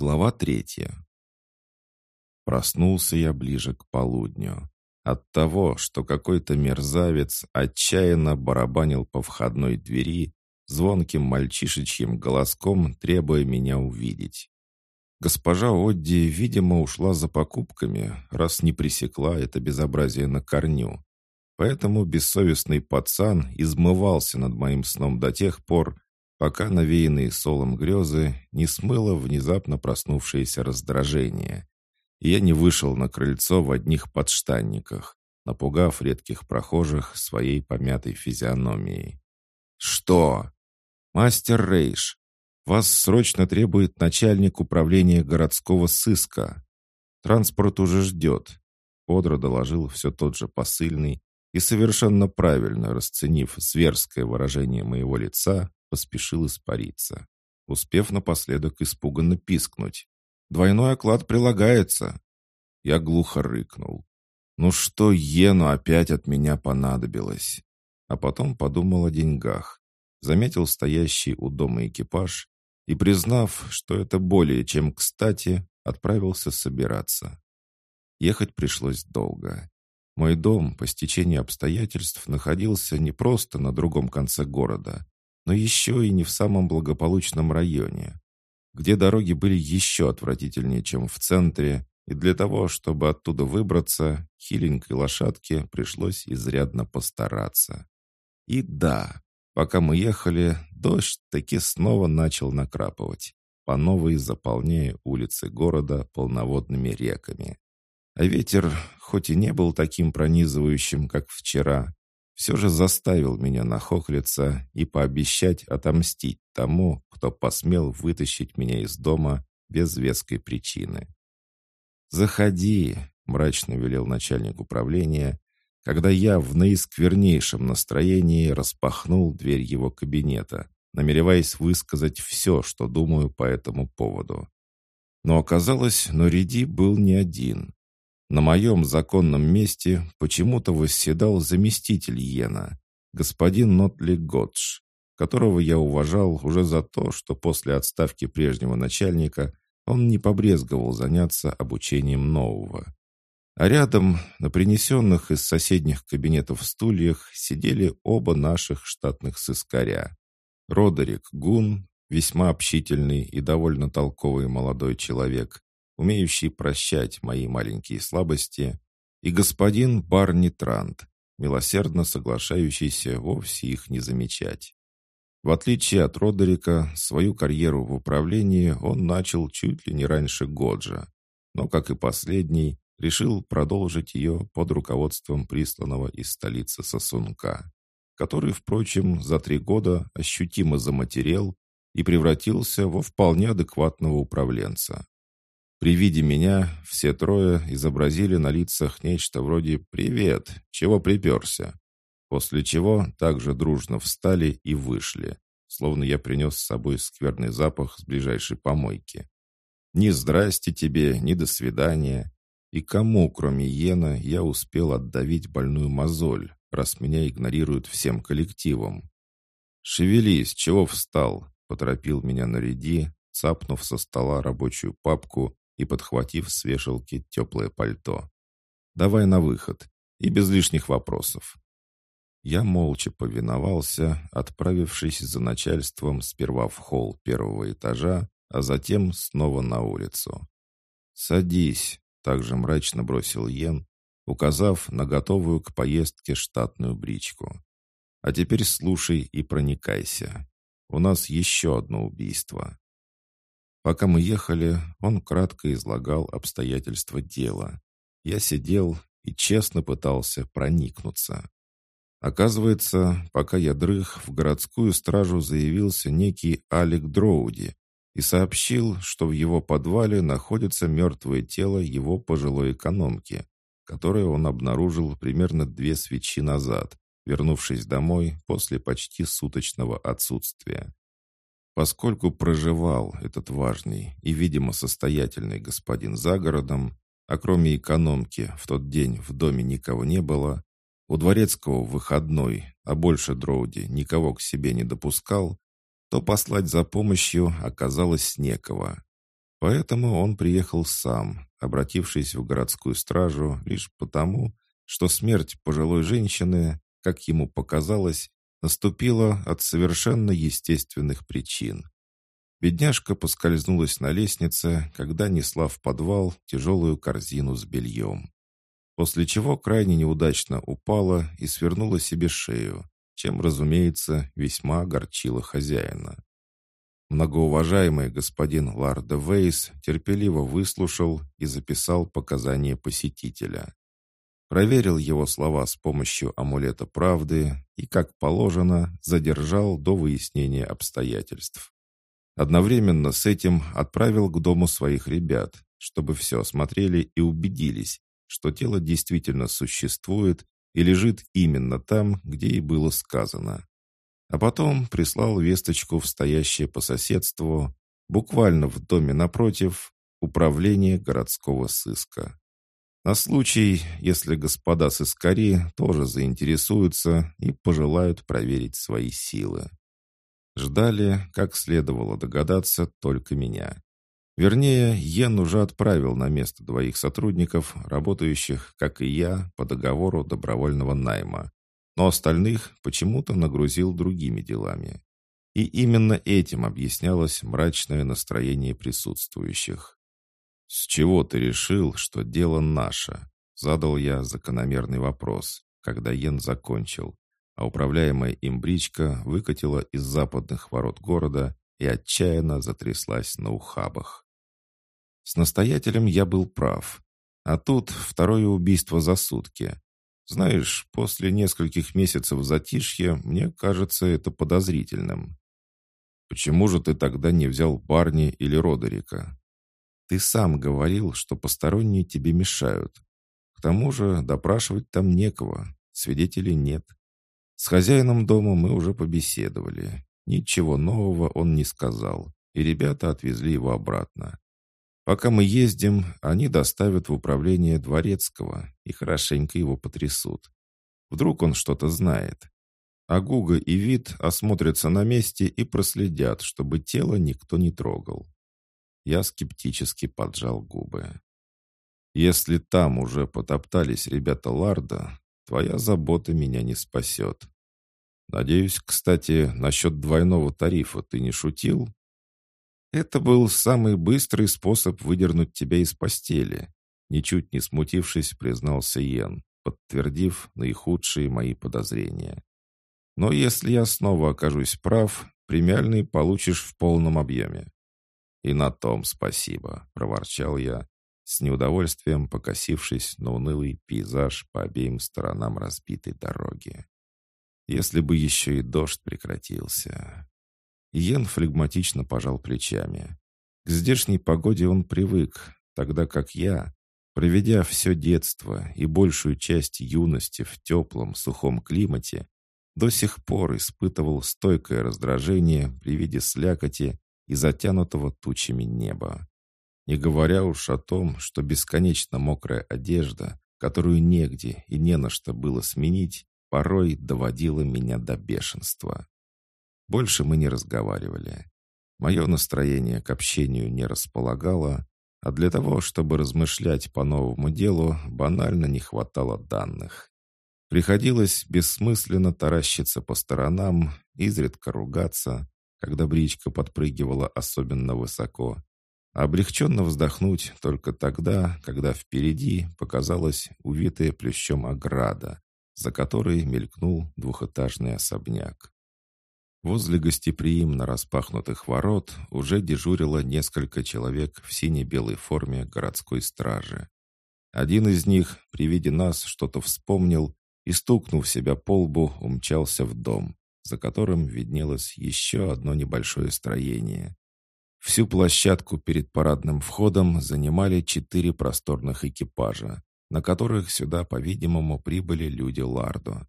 Глава третья. Проснулся я ближе к полудню. От того, что какой-то мерзавец отчаянно барабанил по входной двери, звонким мальчишечьим голоском требуя меня увидеть. Госпожа Одди, видимо, ушла за покупками, раз не пресекла это безобразие на корню. Поэтому бессовестный пацан измывался над моим сном до тех пор, пока навеянные солом грезы не смыло внезапно проснувшееся раздражение. Я не вышел на крыльцо в одних подштанниках, напугав редких прохожих своей помятой физиономией. «Что?» «Мастер Рейш, вас срочно требует начальник управления городского сыска. Транспорт уже ждет», — бодро доложил все тот же посыльный и совершенно правильно расценив зверское выражение моего лица, поспешил испариться, успев напоследок испуганно пискнуть. «Двойной оклад прилагается!» Я глухо рыкнул. «Ну что Ену опять от меня понадобилось?» А потом подумал о деньгах. Заметил стоящий у дома экипаж и, признав, что это более чем кстати, отправился собираться. Ехать пришлось долго. Мой дом, по стечению обстоятельств, находился не просто на другом конце города, но еще и не в самом благополучном районе, где дороги были еще отвратительнее, чем в центре, и для того, чтобы оттуда выбраться, хиленькой лошадке пришлось изрядно постараться. И да, пока мы ехали, дождь таки снова начал накрапывать, по новой заполняя улицы города полноводными реками. А ветер, хоть и не был таким пронизывающим, как вчера, все же заставил меня нахохлиться и пообещать отомстить тому, кто посмел вытащить меня из дома без веской причины. «Заходи», — мрачно велел начальник управления, когда я в наисквернейшем настроении распахнул дверь его кабинета, намереваясь высказать все, что думаю по этому поводу. Но оказалось, Нориди был не один. На моем законном месте почему-то восседал заместитель Йена, господин Нотли Годж, которого я уважал уже за то, что после отставки прежнего начальника он не побрезговал заняться обучением нового. А рядом, на принесенных из соседних кабинетов стульях, сидели оба наших штатных сыскаря. Родерик Гун, весьма общительный и довольно толковый молодой человек, умеющий прощать мои маленькие слабости, и господин Барни Трант, милосердно соглашающийся вовсе их не замечать. В отличие от Родерика, свою карьеру в управлении он начал чуть ли не раньше Годжа, но, как и последний, решил продолжить ее под руководством присланного из столицы сосунка, который, впрочем, за три года ощутимо заматерел и превратился во вполне адекватного управленца. При виде меня все трое изобразили на лицах нечто вроде «Привет! Чего приперся?» После чего также дружно встали и вышли, словно я принес с собой скверный запах с ближайшей помойки. Ни «здрасте тебе», ни «до свидания». И кому, кроме Йена, я успел отдавить больную мозоль, раз меня игнорируют всем коллективом? «Шевелись, чего встал?» — поторопил меня Нареди, цапнув со стола рабочую папку и подхватив с вешалки теплое пальто. «Давай на выход. И без лишних вопросов». Я молча повиновался, отправившись за начальством сперва в холл первого этажа, а затем снова на улицу. «Садись», — также мрачно бросил Йен, указав на готовую к поездке штатную бричку. «А теперь слушай и проникайся. У нас еще одно убийство. Пока мы ехали, он кратко излагал обстоятельства дела. Я сидел и честно пытался проникнуться. Оказывается, пока я дрых, в городскую стражу заявился некий Алек Дроуди и сообщил, что в его подвале находится мертвое тело его пожилой экономки, которое он обнаружил примерно две свечи назад, вернувшись домой после почти суточного отсутствия. Поскольку проживал этот важный и, видимо, состоятельный господин за городом, а кроме экономки в тот день в доме никого не было, у дворецкого выходной, а больше Дроуди никого к себе не допускал, то послать за помощью оказалось некого. Поэтому он приехал сам, обратившись в городскую стражу лишь потому, что смерть пожилой женщины, как ему показалось, наступила от совершенно естественных причин. Бедняжка поскользнулась на лестнице, когда несла в подвал тяжелую корзину с бельем. После чего крайне неудачно упала и свернула себе шею, чем, разумеется, весьма огорчила хозяина. Многоуважаемый господин Ларда Вейс терпеливо выслушал и записал показания посетителя. Проверил его слова с помощью амулета правды и, как положено, задержал до выяснения обстоятельств. Одновременно с этим отправил к дому своих ребят, чтобы все осмотрели и убедились, что тело действительно существует и лежит именно там, где и было сказано. А потом прислал весточку в стоящее по соседству, буквально в доме напротив, управление городского сыска. На случай, если господа сыскари тоже заинтересуются и пожелают проверить свои силы. Ждали, как следовало догадаться, только меня. Вернее, Йен уже отправил на место двоих сотрудников, работающих, как и я, по договору добровольного найма. Но остальных почему-то нагрузил другими делами. И именно этим объяснялось мрачное настроение присутствующих. «С чего ты решил, что дело наше?» Задал я закономерный вопрос, когда Йен закончил, а управляемая им бричка выкатила из западных ворот города и отчаянно затряслась на ухабах. С настоятелем я был прав. А тут второе убийство за сутки. Знаешь, после нескольких месяцев затишья мне кажется это подозрительным. Почему же ты тогда не взял Барни или Родерика? Ты сам говорил, что посторонние тебе мешают. К тому же допрашивать там некого, свидетелей нет. С хозяином дома мы уже побеседовали. Ничего нового он не сказал, и ребята отвезли его обратно. Пока мы ездим, они доставят в управление Дворецкого и хорошенько его потрясут. Вдруг он что-то знает. А Гуга и Вид осмотрятся на месте и проследят, чтобы тело никто не трогал. Я скептически поджал губы. Если там уже потоптались ребята Ларда, Твоя забота меня не спасет. Надеюсь, кстати, насчет двойного тарифа ты не шутил? Это был самый быстрый способ выдернуть тебя из постели. Ничуть не смутившись, признался Йен, подтвердив наихудшие мои подозрения. Но если я снова окажусь прав, премиальный получишь в полном объеме. И на том спасибо, проворчал я, с неудовольствием покосившись на унылый пейзаж по обеим сторонам разбитой дороги. Если бы еще и дождь прекратился. Йен флегматично пожал плечами. К здешней погоде он привык, тогда как я, проведя все детство и большую часть юности в теплом, сухом климате, до сих пор испытывал стойкое раздражение при виде слякоти и затянутого тучами неба. Не говоря уж о том, что бесконечно мокрая одежда, которую негде и не на что было сменить, порой доводила меня до бешенства. Больше мы не разговаривали. Мое настроение к общению не располагало, а для того, чтобы размышлять по новому делу, банально не хватало данных. Приходилось бессмысленно таращиться по сторонам, изредка ругаться, когда бричка подпрыгивала особенно высоко, Облегченно вздохнуть только тогда, когда впереди показалась увитая плющом ограда, за которой мелькнул двухэтажный особняк. Возле гостеприимно распахнутых ворот уже дежурило несколько человек в сине-белой форме городской стражи. Один из них при виде нас что-то вспомнил и, стукнув себя по лбу, умчался в дом, за которым виднелось еще одно небольшое строение. Всю площадку перед парадным входом занимали четыре просторных экипажа, на которых сюда, по-видимому, прибыли люди Лардо.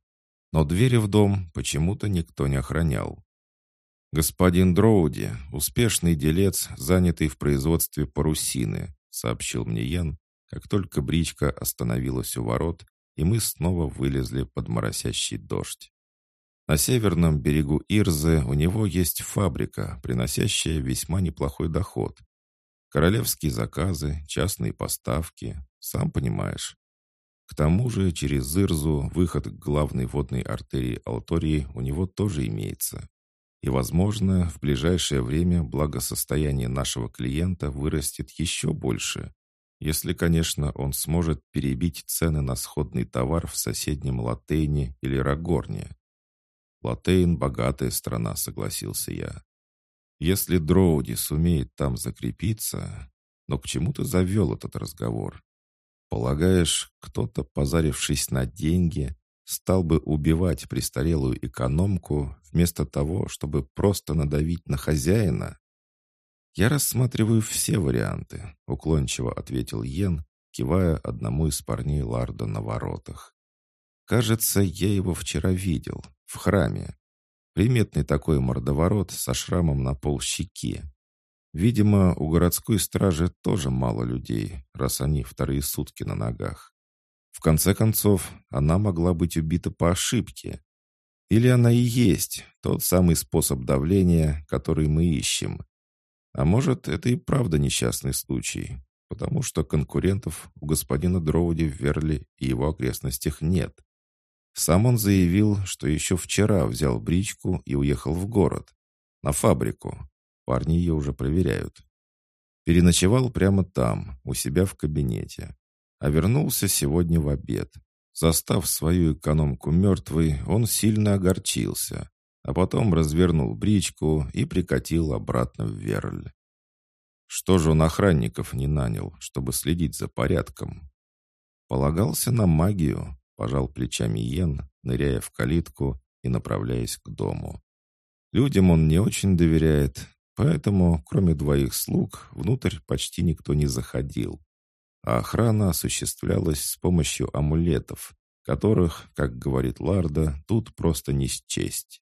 Но двери в дом почему-то никто не охранял. «Господин Дроуди, успешный делец, занятый в производстве парусины», сообщил мне Йен, как только бричка остановилась у ворот, и мы снова вылезли под моросящий дождь. На северном берегу Ирзы у него есть фабрика, приносящая весьма неплохой доход. Королевские заказы, частные поставки, сам понимаешь. К тому же через Зырзу выход к главной водной артерии Алтории у него тоже имеется. И, возможно, в ближайшее время благосостояние нашего клиента вырастет еще больше, если, конечно, он сможет перебить цены на сходный товар в соседнем Латейне или Рагорне. Латейн – богатая страна, согласился я. Если Дроуди сумеет там закрепиться, но к чему ты завел этот разговор? Полагаешь, кто-то, позарившись на деньги, стал бы убивать престарелую экономку вместо того, чтобы просто надавить на хозяина? «Я рассматриваю все варианты», — уклончиво ответил Йен, кивая одному из парней Ларда на воротах. «Кажется, я его вчера видел, в храме. Приметный такой мордоворот со шрамом на пол щеки. Видимо, у городской стражи тоже мало людей, раз они вторые сутки на ногах. В конце концов, она могла быть убита по ошибке. Или она и есть тот самый способ давления, который мы ищем. А может, это и правда несчастный случай, потому что конкурентов у господина Дроуди в Верли и его окрестностях нет. Сам он заявил, что еще вчера взял бричку и уехал в город, на фабрику, Парни ее уже проверяют. Переночевал прямо там, у себя в кабинете. А вернулся сегодня в обед. Застав свою экономку мертвой, он сильно огорчился, а потом развернул бричку и прикатил обратно в Верль. Что же он охранников не нанял, чтобы следить за порядком? Полагался на магию, пожал плечами Йен, ныряя в калитку и направляясь к дому. Людям он не очень доверяет, Поэтому, кроме двоих слуг, внутрь почти никто не заходил. А охрана осуществлялась с помощью амулетов, которых, как говорит Ларда, тут просто не счесть.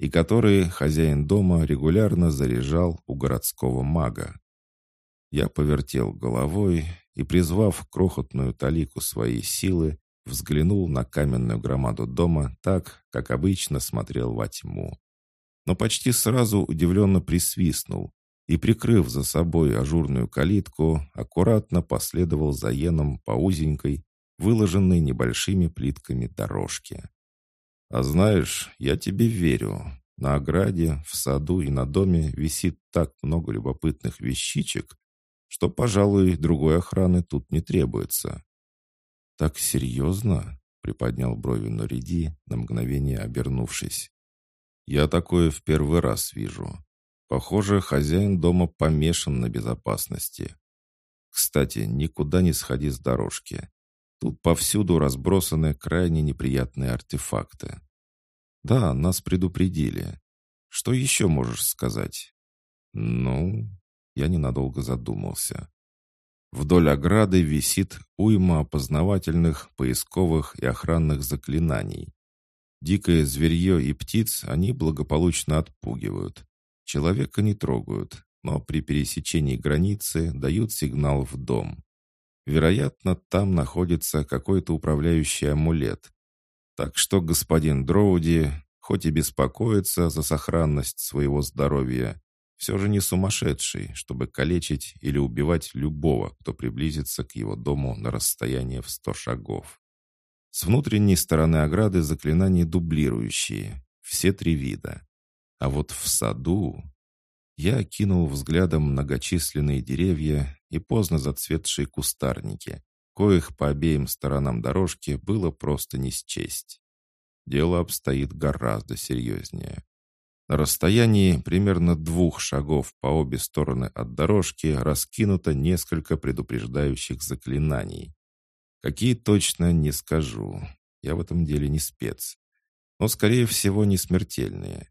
И которые хозяин дома регулярно заряжал у городского мага. Я повертел головой и, призвав крохотную талику своей силы, взглянул на каменную громаду дома так, как обычно смотрел во тьму но почти сразу удивленно присвистнул и, прикрыв за собой ажурную калитку, аккуратно последовал за Йеном по узенькой, выложенной небольшими плитками дорожке. «А знаешь, я тебе верю. На ограде, в саду и на доме висит так много любопытных вещичек, что, пожалуй, другой охраны тут не требуется». «Так серьезно?» — приподнял брови Нориди, на мгновение обернувшись. Я такое в первый раз вижу. Похоже, хозяин дома помешан на безопасности. Кстати, никуда не сходи с дорожки. Тут повсюду разбросаны крайне неприятные артефакты. Да, нас предупредили. Что еще можешь сказать? Ну, я ненадолго задумался. Вдоль ограды висит уйма опознавательных, поисковых и охранных заклинаний. Дикое зверье и птиц они благополучно отпугивают. Человека не трогают, но при пересечении границы дают сигнал в дом. Вероятно, там находится какой-то управляющий амулет. Так что господин Дроуди, хоть и беспокоится за сохранность своего здоровья, все же не сумасшедший, чтобы калечить или убивать любого, кто приблизится к его дому на расстояние в сто шагов. С внутренней стороны ограды заклинания дублирующие, все три вида. А вот в саду... Я окинул взглядом многочисленные деревья и поздно зацветшие кустарники, коих по обеим сторонам дорожки было просто не счесть. Дело обстоит гораздо серьезнее. На расстоянии примерно двух шагов по обе стороны от дорожки раскинуто несколько предупреждающих заклинаний. Какие точно не скажу. Я в этом деле не спец. Но, скорее всего, не смертельные.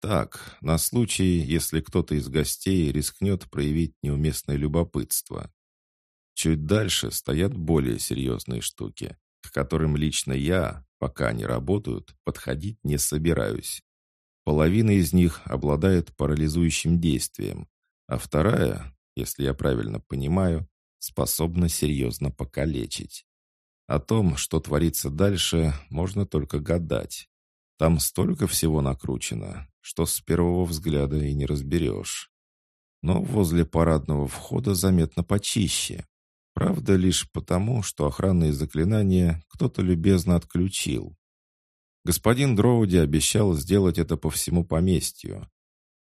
Так, на случай, если кто-то из гостей рискнет проявить неуместное любопытство. Чуть дальше стоят более серьезные штуки, к которым лично я, пока они работают, подходить не собираюсь. Половина из них обладает парализующим действием, а вторая, если я правильно понимаю, способна серьезно покалечить. О том, что творится дальше, можно только гадать. Там столько всего накручено, что с первого взгляда и не разберешь. но возле парадного входа заметно почище. Правда, лишь потому, что охранные заклинания кто-то любезно отключил. Господин Дроуди обещал сделать это по всему поместью.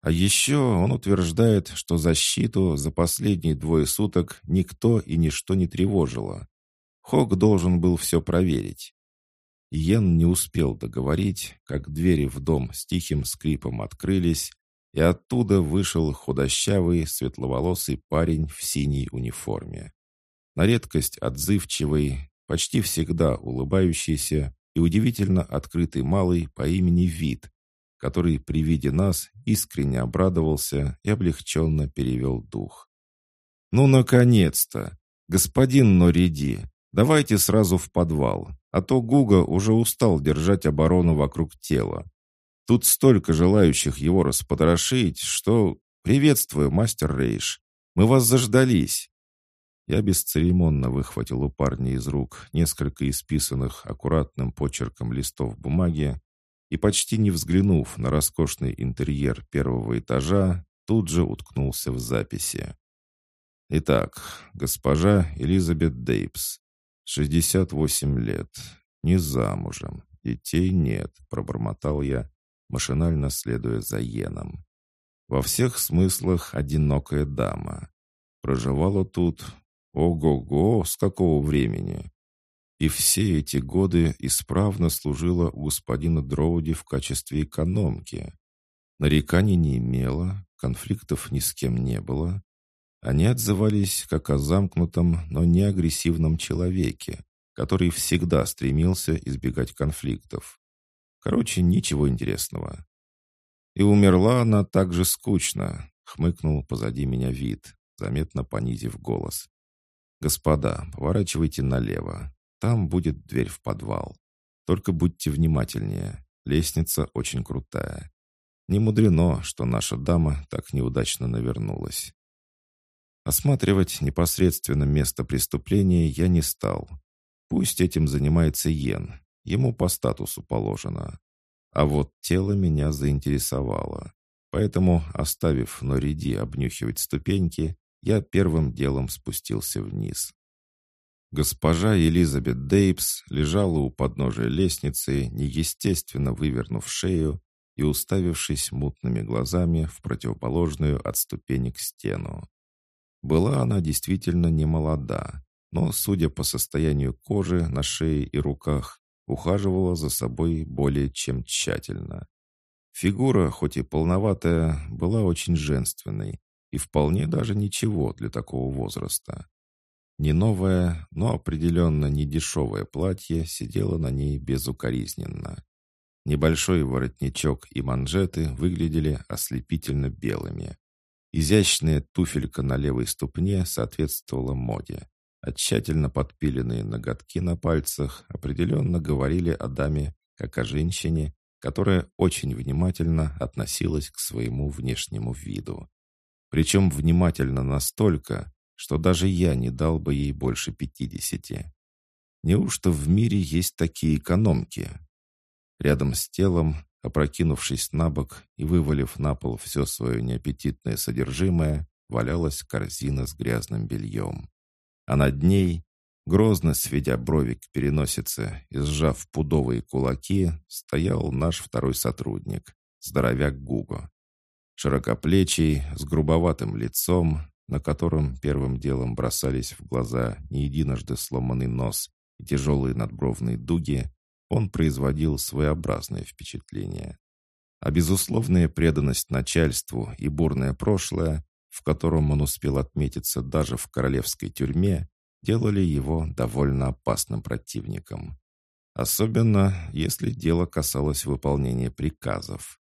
А еще он утверждает, что защиту за последние двое суток никто и ничто не тревожило. Хок должен был все проверить. Йен не успел договорить, как двери в дом с тихим скрипом открылись, и оттуда вышел худощавый, светловолосый парень в синей униформе. На редкость отзывчивый, почти всегда улыбающийся и удивительно открытый малый по имени Вид, который при виде нас искренне обрадовался и облегченно перевел дух. «Ну, наконец-то! Господин Нориди, давайте сразу в подвал, а то Гуга уже устал держать оборону вокруг тела. Тут столько желающих его распотрошить, что... Приветствую, мастер Рейш. Мы вас заждались. Я бесцеремонно выхватил у парня из рук несколько исписанных аккуратным почерком листов бумаги и, почти не взглянув на роскошный интерьер первого этажа, тут же уткнулся в записи. Итак, госпожа Элизабет Дейпс, 68 лет, не замужем, детей нет, пробормотал я, машинально следуя за Йеном. Во всех смыслах одинокая дама. Проживала тут, ого-го, с какого времени. И все эти годы исправно служила у господина Дроуди в качестве экономки. Нареканий не имела, конфликтов ни с кем не было. Они отзывались как о замкнутом, но не агрессивном человеке, который всегда стремился избегать конфликтов. Короче, ничего интересного. И умерла она так же скучно, хмыкнул позади меня вид, заметно понизив голос. «Господа, поворачивайте налево. Там будет дверь в подвал. Только будьте внимательнее. Лестница очень крутая. Не мудрено, что наша дама так неудачно навернулась». Осматривать непосредственно место преступления я не стал. Пусть этим занимается Йен, Ему по статусу положено. А вот тело меня заинтересовало. Поэтому, оставив Нориди обнюхивать ступеньки, я первым делом спустился вниз. Госпожа Элизабет Дейпс лежала у подножия лестницы, неестественно вывернув шею и уставившись мутными глазами в противоположную от ступенек стену. Была она действительно не молода, но, судя по состоянию кожи на шее и руках, ухаживала за собой более чем тщательно. Фигура, хоть и полноватая, была очень женственной и вполне даже ничего для такого возраста. Не новое, но определенно не дешевое платье сидело на ней безукоризненно. Небольшой воротничок и манжеты выглядели ослепительно белыми. Изящная туфелька на левой ступне соответствовала моде а тщательно подпиленные ноготки на пальцах определенно говорили о даме как о женщине, которая очень внимательно относилась к своему внешнему виду. Причем внимательно настолько, что даже я не дал бы ей больше пятидесяти. Неужто в мире есть такие экономки? Рядом с телом, опрокинувшись на бок и вывалив на пол все свое неаппетитное содержимое, валялась корзина с грязным бельем а над ней, грозно сведя брови к переносице и сжав пудовые кулаки, стоял наш второй сотрудник, здоровяк Гуго. Широкоплечий, с грубоватым лицом, на котором первым делом бросались в глаза не единожды сломанный нос и тяжелые надбровные дуги, он производил своеобразное впечатление. А безусловная преданность начальству и бурное прошлое в котором он успел отметиться даже в королевской тюрьме, делали его довольно опасным противником. Особенно, если дело касалось выполнения приказов.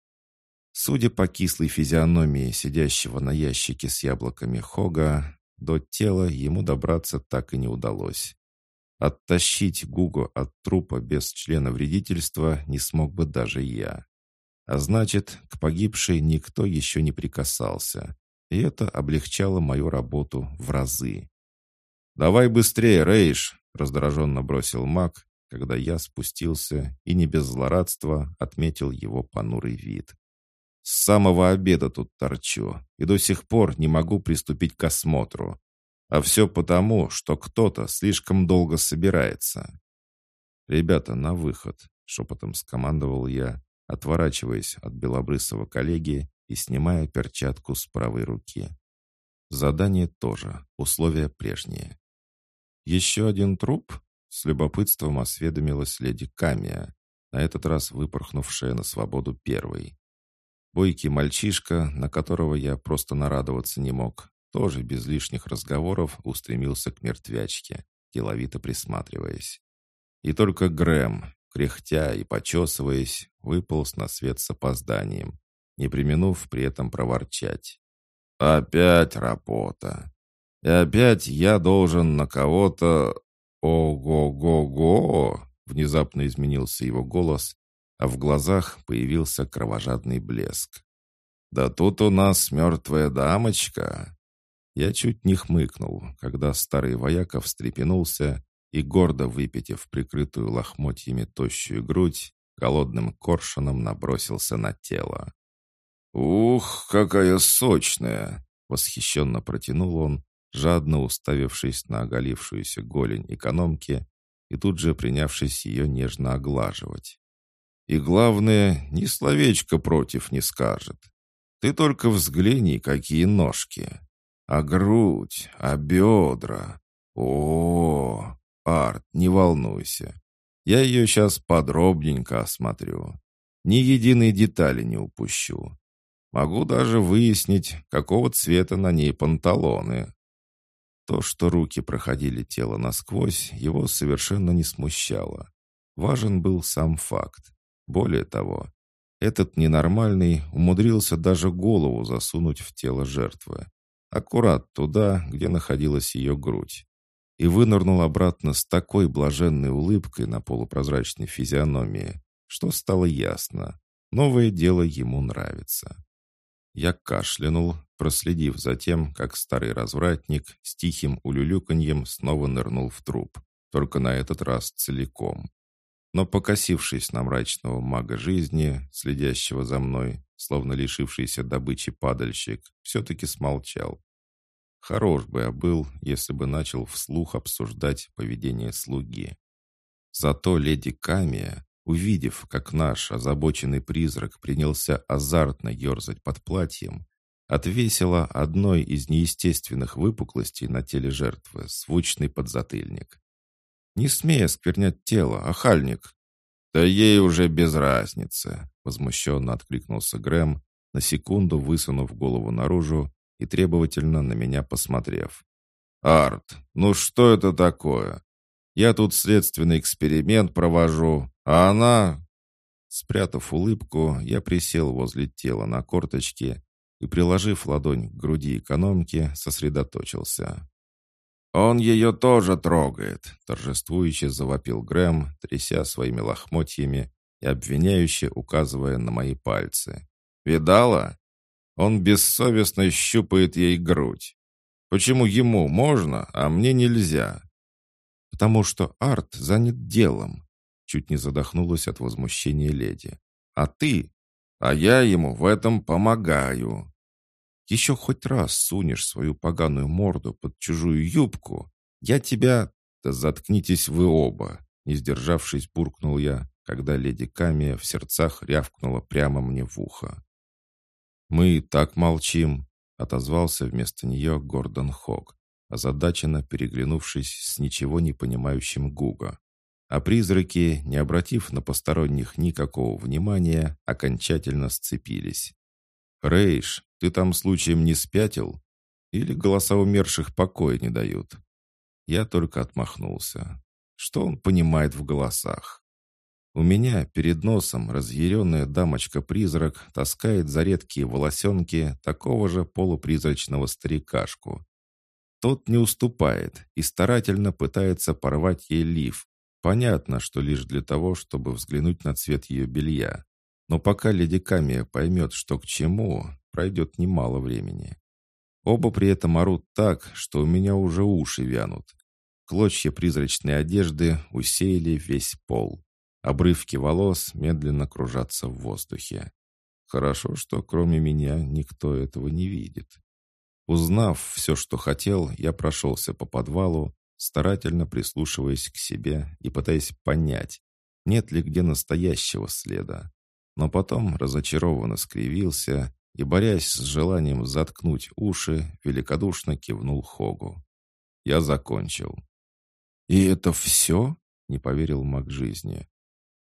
Судя по кислой физиономии сидящего на ящике с яблоками Хога, до тела ему добраться так и не удалось. Оттащить Гугу от трупа без члена вредительства не смог бы даже я. А значит, к погибшей никто еще не прикасался и это облегчало мою работу в разы. «Давай быстрее, Рейш!» — раздраженно бросил маг, когда я спустился и не без злорадства отметил его понурый вид. С самого обеда тут торчу и до сих пор не могу приступить к осмотру. А все потому, что кто-то слишком долго собирается. «Ребята, на выход!» — шепотом скомандовал я, отворачиваясь от белобрысого коллеги и снимая перчатку с правой руки. Задание тоже, условия прежние. «Еще один труп?» — с любопытством осведомилась леди Камия, на этот раз выпорхнувшая на свободу первой. Бойкий мальчишка, на которого я просто нарадоваться не мог, тоже без лишних разговоров устремился к мертвячке, деловито присматриваясь. И только Грэм, кряхтя и почесываясь, выполз на свет с опозданием, не применув при этом проворчать. «Опять работа! И опять я должен на кого-то... Ого-го-го!» Внезапно изменился его голос, а в глазах появился кровожадный блеск. «Да тут у нас мертвая дамочка!» Я чуть не хмыкнул, когда старый вояка встрепенулся и, гордо выпитив прикрытую лохмотьями тощую грудь, голодным коршуном набросился на тело. «Ух, какая сочная!» — восхищенно протянул он, жадно уставившись на оголившуюся голень экономки и тут же принявшись ее нежно оглаживать. «И главное, ни словечко против не скажет. Ты только взгляни, какие ножки!» А грудь, а бедра. О, Арт, не волнуйся. Я ее сейчас подробненько осмотрю. Ни единой детали не упущу. Могу даже выяснить, какого цвета на ней панталоны. То, что руки проходили тело насквозь, его совершенно не смущало. Важен был сам факт. Более того, этот ненормальный умудрился даже голову засунуть в тело жертвы аккурат туда, где находилась ее грудь, и вынырнул обратно с такой блаженной улыбкой на полупрозрачной физиономии, что стало ясно. Новое дело ему нравится. Я кашлянул, проследив за тем, как старый развратник с тихим улюлюканьем снова нырнул в труп, только на этот раз целиком. Но покосившись на мрачного мага жизни, следящего за мной, словно лишившийся добычи падальщик, все-таки смолчал. Хорош бы я был, если бы начал вслух обсуждать поведение слуги. Зато леди Камия, увидев, как наш озабоченный призрак принялся азартно ерзать под платьем, отвесила одной из неестественных выпуклостей на теле жертвы звучный подзатыльник. «Не смей осквернять тело, охальник!» «Да ей уже без разницы!» — возмущенно откликнулся Грэм, на секунду высунув голову наружу и требовательно на меня посмотрев. «Арт, ну что это такое? Я тут следственный эксперимент провожу, а она...» Спрятав улыбку, я присел возле тела на корточке и, приложив ладонь к груди экономки, сосредоточился. «Он ее тоже трогает», — торжествующе завопил Грэм, тряся своими лохмотьями и обвиняюще указывая на мои пальцы. «Видала? Он бессовестно щупает ей грудь. Почему ему можно, а мне нельзя? Потому что Арт занят делом. Чуть не задохнулась от возмущения леди. А ты? А я ему в этом помогаю. Еще хоть раз сунешь свою поганую морду под чужую юбку, я тебя... Да заткнитесь вы оба, не сдержавшись, буркнул я, когда леди Камия в сердцах рявкнула прямо мне в ухо. «Мы и так молчим», — отозвался вместо нее Гордон Хок, озадаченно переглянувшись с ничего не понимающим Гуга. А призраки, не обратив на посторонних никакого внимания, окончательно сцепились. «Рейш, ты там случаем не спятил? Или голоса умерших покоя не дают?» Я только отмахнулся. Что он понимает в голосах? У меня перед носом разъяренная дамочка-призрак таскает за редкие волосенки такого же полупризрачного старикашку. Тот не уступает и старательно пытается порвать ей лиф. Понятно, что лишь для того, чтобы взглянуть на цвет ее белья. Но пока леди Камия поймет, что к чему, пройдет немало времени. Оба при этом орут так, что у меня уже уши вянут. Клочья призрачной одежды усеяли весь пол. Обрывки волос медленно кружатся в воздухе. Хорошо, что кроме меня никто этого не видит. Узнав все, что хотел, я прошелся по подвалу, старательно прислушиваясь к себе и пытаясь понять, нет ли где настоящего следа. Но потом разочарованно скривился и, борясь с желанием заткнуть уши, великодушно кивнул Хогу. «Я закончил». «И это все?» — не поверил маг жизни.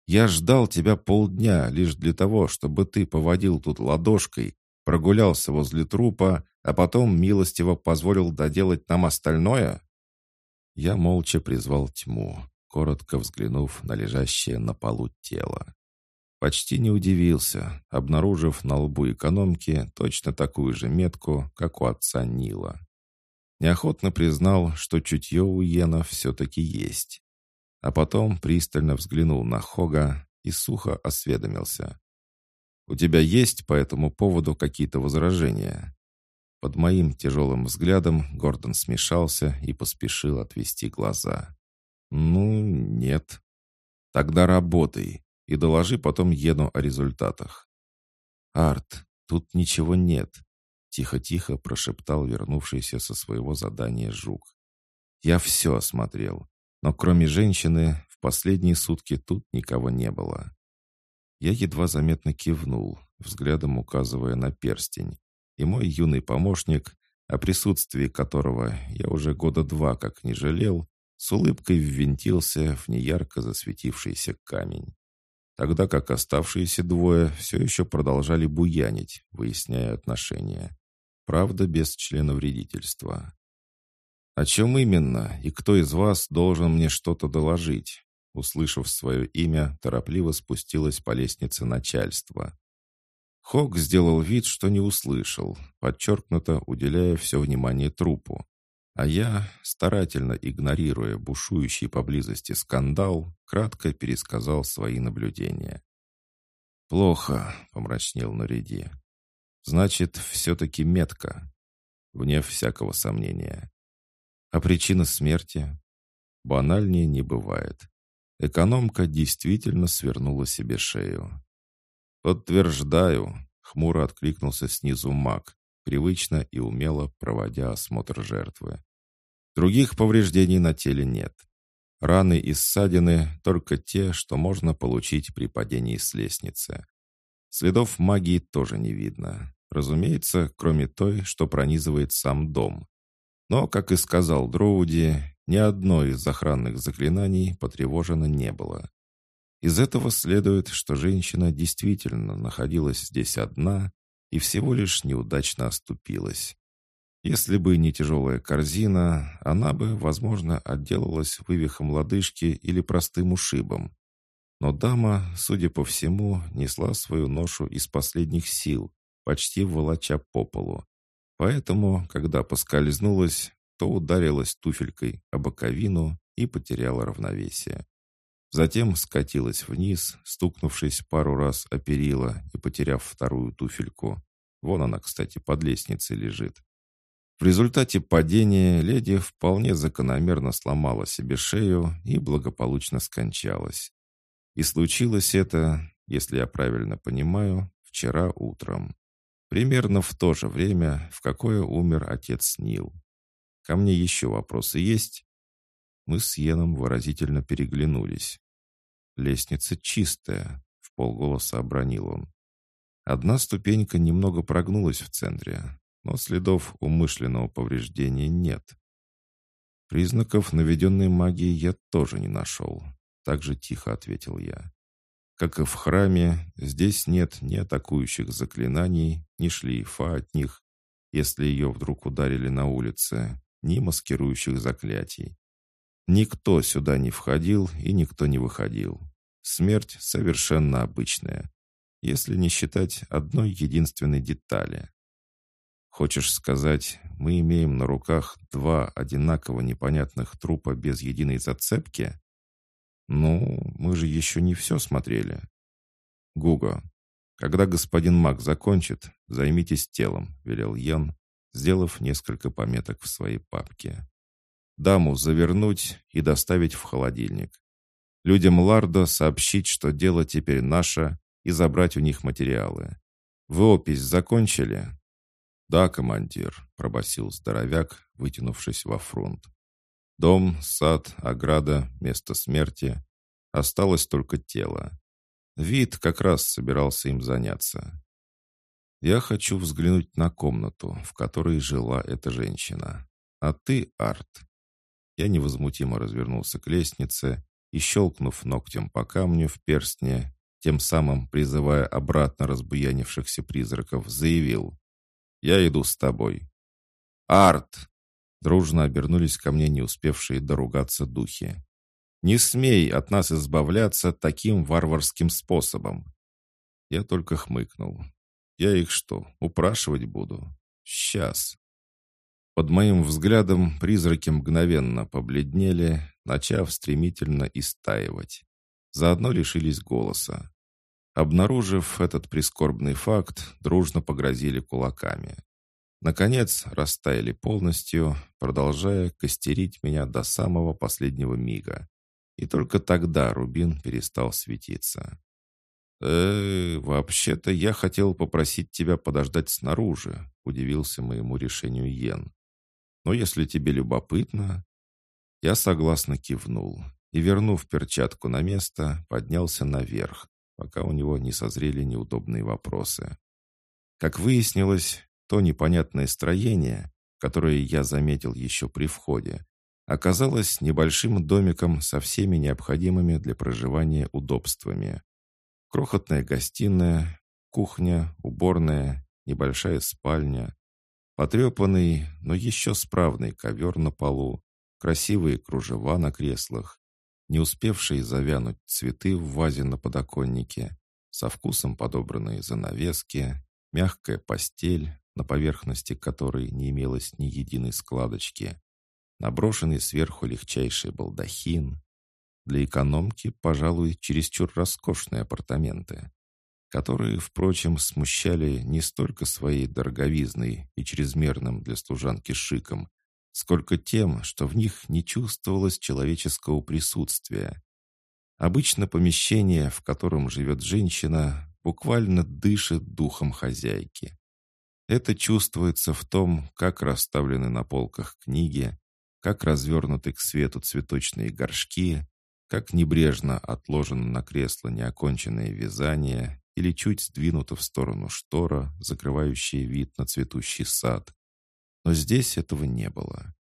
«Я ждал тебя полдня лишь для того, чтобы ты поводил тут ладошкой, прогулялся возле трупа, а потом милостиво позволил доделать нам остальное?» Я молча призвал тьму, коротко взглянув на лежащее на полу тело. Почти не удивился, обнаружив на лбу экономки точно такую же метку, как у отца Нила. Неохотно признал, что чутье у Йена все-таки есть. А потом пристально взглянул на Хога и сухо осведомился. «У тебя есть по этому поводу какие-то возражения?» Под моим тяжелым взглядом Гордон смешался и поспешил отвести глаза. «Ну, нет». «Тогда работай и доложи потом Ену о результатах». «Арт, тут ничего нет», — тихо-тихо прошептал вернувшийся со своего задания Жук. «Я все осмотрел, но кроме женщины в последние сутки тут никого не было». Я едва заметно кивнул, взглядом указывая на перстень, и мой юный помощник, о присутствии которого я уже года два как не жалел, с улыбкой ввинтился в неярко засветившийся камень. Тогда как оставшиеся двое все еще продолжали буянить, выясняя отношения. Правда, без члена вредительства. «О чем именно и кто из вас должен мне что-то доложить?» Услышав свое имя, торопливо спустилась по лестнице начальства. Хок сделал вид, что не услышал, подчеркнуто уделяя все внимание трупу. А я, старательно игнорируя бушующий поблизости скандал, кратко пересказал свои наблюдения. «Плохо», — помрачнел Нуриди. «Значит, все-таки метка». Вне всякого сомнения. А причина смерти? Банальнее не бывает. Экономка действительно свернула себе шею. «Подтверждаю», — хмуро откликнулся снизу маг, привычно и умело проводя осмотр жертвы. Других повреждений на теле нет. Раны и ссадины — только те, что можно получить при падении с лестницы. Следов магии тоже не видно. Разумеется, кроме той, что пронизывает сам дом. Но, как и сказал Дроуди, ни одно из охранных заклинаний потревожено не было. Из этого следует, что женщина действительно находилась здесь одна и всего лишь неудачно оступилась. Если бы не тяжелая корзина, она бы, возможно, отделалась вывихом лодыжки или простым ушибом. Но дама, судя по всему, несла свою ношу из последних сил, почти волоча по полу. Поэтому, когда поскользнулась, то ударилась туфелькой о боковину и потеряла равновесие. Затем скатилась вниз, стукнувшись пару раз о перила и потеряв вторую туфельку. Вон она, кстати, под лестницей лежит. В результате падения леди вполне закономерно сломала себе шею и благополучно скончалась. И случилось это, если я правильно понимаю, вчера утром. Примерно в то же время, в какое умер отец Нил. Ко мне еще вопросы есть? Мы с Йеном выразительно переглянулись. «Лестница чистая», — в полголоса обронил он. Одна ступенька немного прогнулась в центре, но следов умышленного повреждения нет. Признаков наведенной магии я тоже не нашел. Так же тихо ответил я. Как и в храме, здесь нет ни атакующих заклинаний, ни шлейфа от них, если ее вдруг ударили на улице, ни маскирующих заклятий. Никто сюда не входил и никто не выходил. Смерть совершенно обычная, если не считать одной единственной детали. Хочешь сказать, мы имеем на руках два одинаково непонятных трупа без единой зацепки? Ну, мы же еще не все смотрели. Гуго, когда господин Мак закончит, займитесь телом, велел Ян, сделав несколько пометок в своей папке. Даму завернуть и доставить в холодильник. Людям Ларда сообщить, что дело теперь наше, и забрать у них материалы. «Вы опись закончили?» «Да, командир», — пробасил здоровяк, вытянувшись во фронт. «Дом, сад, ограда, место смерти. Осталось только тело. Вид как раз собирался им заняться. Я хочу взглянуть на комнату, в которой жила эта женщина. А ты, Арт. Я невозмутимо развернулся к лестнице и, щелкнув ногтем по камню в перстне, тем самым призывая обратно разбуянившихся призраков, заявил «Я иду с тобой». «Арт!» Дружно обернулись ко мне не успевшие доругаться духи. «Не смей от нас избавляться таким варварским способом!» Я только хмыкнул. «Я их что, упрашивать буду? Сейчас!» Под моим взглядом призраки мгновенно побледнели, начав стремительно истаивать. Заодно лишились голоса. Обнаружив этот прискорбный факт, дружно погрозили кулаками. Наконец, растаяли полностью, продолжая костерить меня до самого последнего мига. И только тогда рубин перестал светиться. «Э, вообще-то я хотел попросить тебя подождать снаружи», — удивился моему решению Йен. «Но если тебе любопытно...» Я согласно кивнул и, вернув перчатку на место, поднялся наверх, пока у него не созрели неудобные вопросы. Как выяснилось, то непонятное строение, которое я заметил еще при входе, оказалось небольшим домиком со всеми необходимыми для проживания удобствами. Крохотная гостиная, кухня, уборная, небольшая спальня, потрепанный, но еще справный ковер на полу, красивые кружева на креслах, не успевшие завянуть цветы в вазе на подоконнике, со вкусом подобранные занавески, мягкая постель, на поверхности которой не имелось ни единой складочки, наброшенный сверху легчайший балдахин. Для экономки, пожалуй, чересчур роскошные апартаменты, которые, впрочем, смущали не столько своей дороговизной и чрезмерным для служанки шиком, сколько тем, что в них не чувствовалось человеческого присутствия. Обычно помещение, в котором живет женщина, буквально дышит духом хозяйки. Это чувствуется в том, как расставлены на полках книги, как развернуты к свету цветочные горшки, как небрежно отложено на кресло неоконченное вязание или чуть сдвинуто в сторону штора, закрывающая вид на цветущий сад. Но здесь этого не было.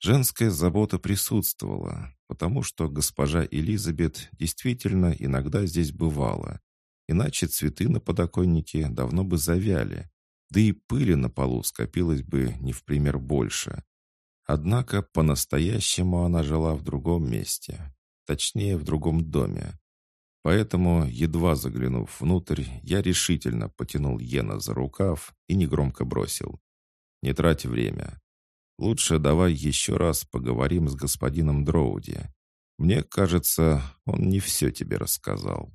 Женская забота присутствовала, потому что госпожа Элизабет действительно иногда здесь бывала. Иначе цветы на подоконнике давно бы завяли, да и пыли на полу скопилось бы не в пример больше. Однако по-настоящему она жила в другом месте, точнее в другом доме. Поэтому, едва заглянув внутрь, я решительно потянул Йена за рукав и негромко бросил. Не трать время. Лучше давай еще раз поговорим с господином Дроуди. Мне кажется, он не все тебе рассказал.